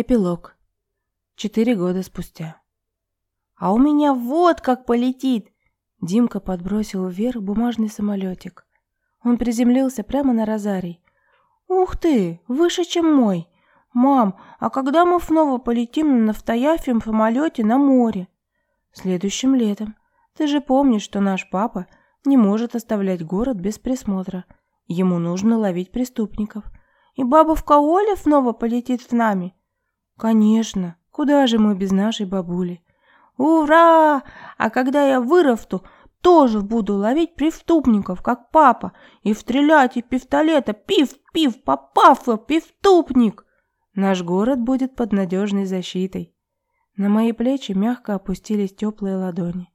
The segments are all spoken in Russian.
Эпилог. Четыре года спустя. «А у меня вот как полетит!» Димка подбросил вверх бумажный самолетик. Он приземлился прямо на розарий. «Ух ты! Выше, чем мой! Мам, а когда мы снова полетим на настоящем самолете на море?» «Следующим летом. Ты же помнишь, что наш папа не может оставлять город без присмотра. Ему нужно ловить преступников. И бабушка Оля снова полетит с нами?» Конечно, куда же мы без нашей бабули? Ура! А когда я вырасту, тоже буду ловить преступников, как папа, и стрелять из пистолета. Пив-пив, попав, преступник! Наш город будет под надежной защитой. На мои плечи мягко опустились теплые ладони.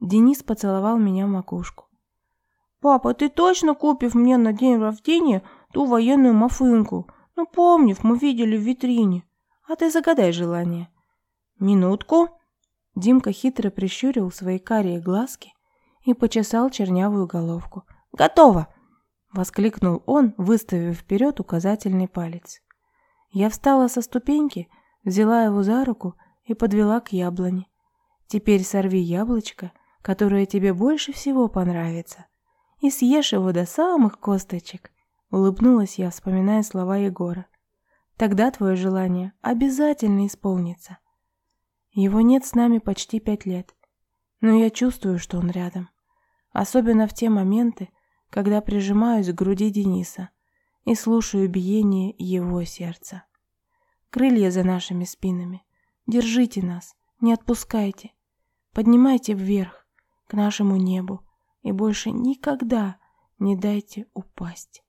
Денис поцеловал меня в макушку. «Папа, ты точно купишь мне на день рождения ту военную мафынку? Ну, помнишь, мы видели в витрине?» А ты загадай желание. Минутку. Димка хитро прищурил свои карие глазки и почесал чернявую головку. Готово! Воскликнул он, выставив вперед указательный палец. Я встала со ступеньки, взяла его за руку и подвела к яблоне. Теперь сорви яблочко, которое тебе больше всего понравится, и съешь его до самых косточек. Улыбнулась я, вспоминая слова Егора. Тогда твое желание обязательно исполнится. Его нет с нами почти пять лет, но я чувствую, что он рядом. Особенно в те моменты, когда прижимаюсь к груди Дениса и слушаю биение его сердца. Крылья за нашими спинами. Держите нас, не отпускайте. Поднимайте вверх, к нашему небу, и больше никогда не дайте упасть.